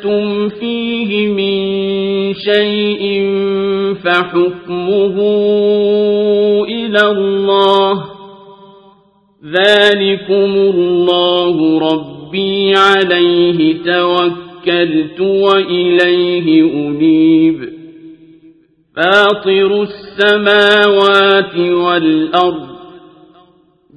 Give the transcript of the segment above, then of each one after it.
اختلفتم فيه من شيء فحكمه إلى الله ذلكم الله ربي عليه توكلت وإليه أنيب فاطر السماوات والأرض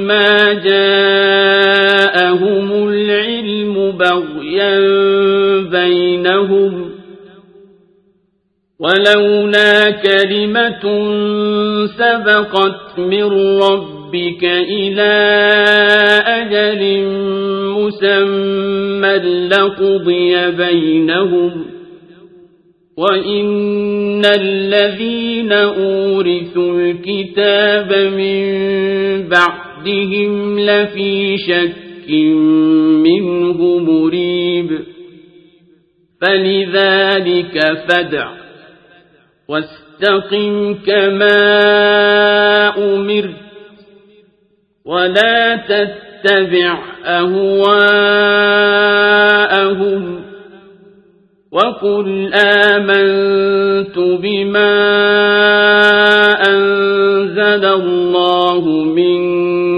ما جاءهم العلم بغيا بينهم ولولا كلمة سبقت من ربك إلى أجل مسمى لقضي بينهم وإن الذين أورثوا الكتاب من بعدهم لفي شك منه مريب. فلذلك فدع واستقم كما أمرت ولا تتبع أهواءهم وقل آمنت بما أنزل الله من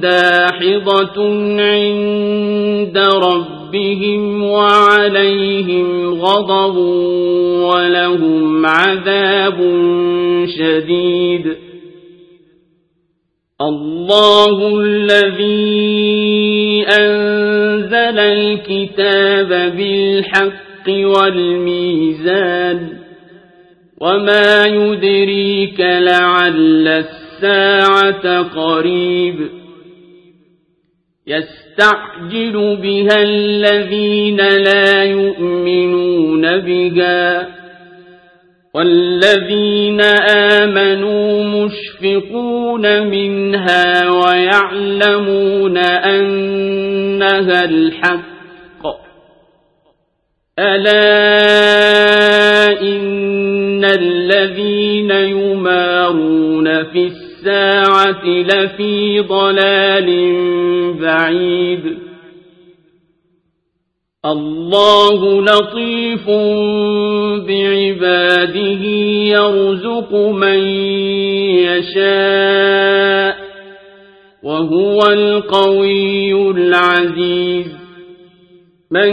داحضة عند ربهم وعليهم غضب ولهم عذاب شديد. الله الذي أنزل الكتاب بالحق والميزان وما يدريك لعل الساعة قريب. يستعجل بها الذين لا يؤمنون بها والذين آمنوا مشفقون منها ويعلمون أنها الحق. ألا إن الذين يمارون في الساعة لفي ضلال بعيد. الله لطيف بعباده يرزق من يشاء وهو القوي العزيز. من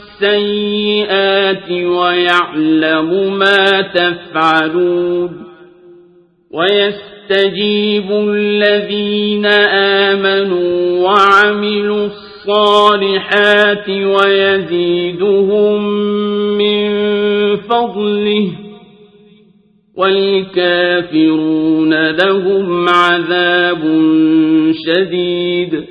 السيئات ويعلم ما تفعلون ويستجيب الذين آمنوا وعملوا الصالحات ويزيدهم من فضله والكافرون لهم عذاب شديد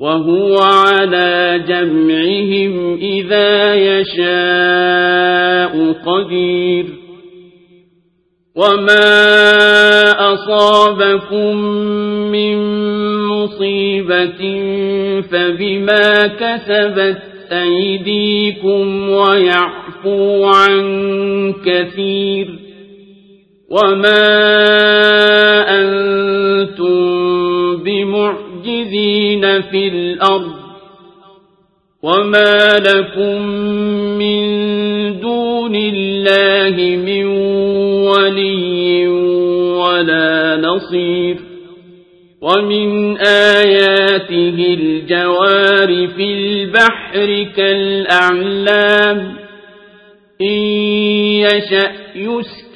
وهو على جمعهم إذا يشاء قدير. وما أصابكم من مصيبة فبما كسبت أيديكم ويعفو عن كثير. وما أنتم بمعجزين في الأرض وما لكم من دون الله من ولي ولا نصير ومن آياته الجوار في البحر كالأعلام إن يشأ يسكن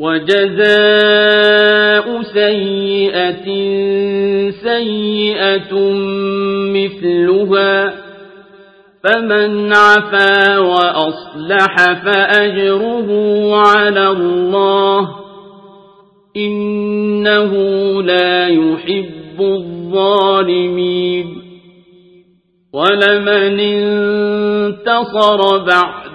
وجزاء سيئة سيئة مثلها فمن عفا وأصلح فأجره على الله إنه لا يحب الظالمين ولمن انتصر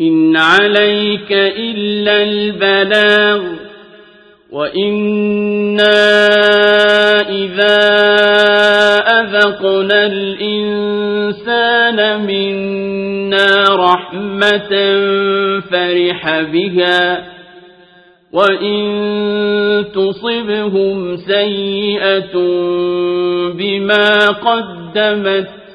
إن عليك إلا البلاغ وإنا إذا أذقنا الإنسان منا رحمة فرح بها وإن تصبهم سيئة بما قدمت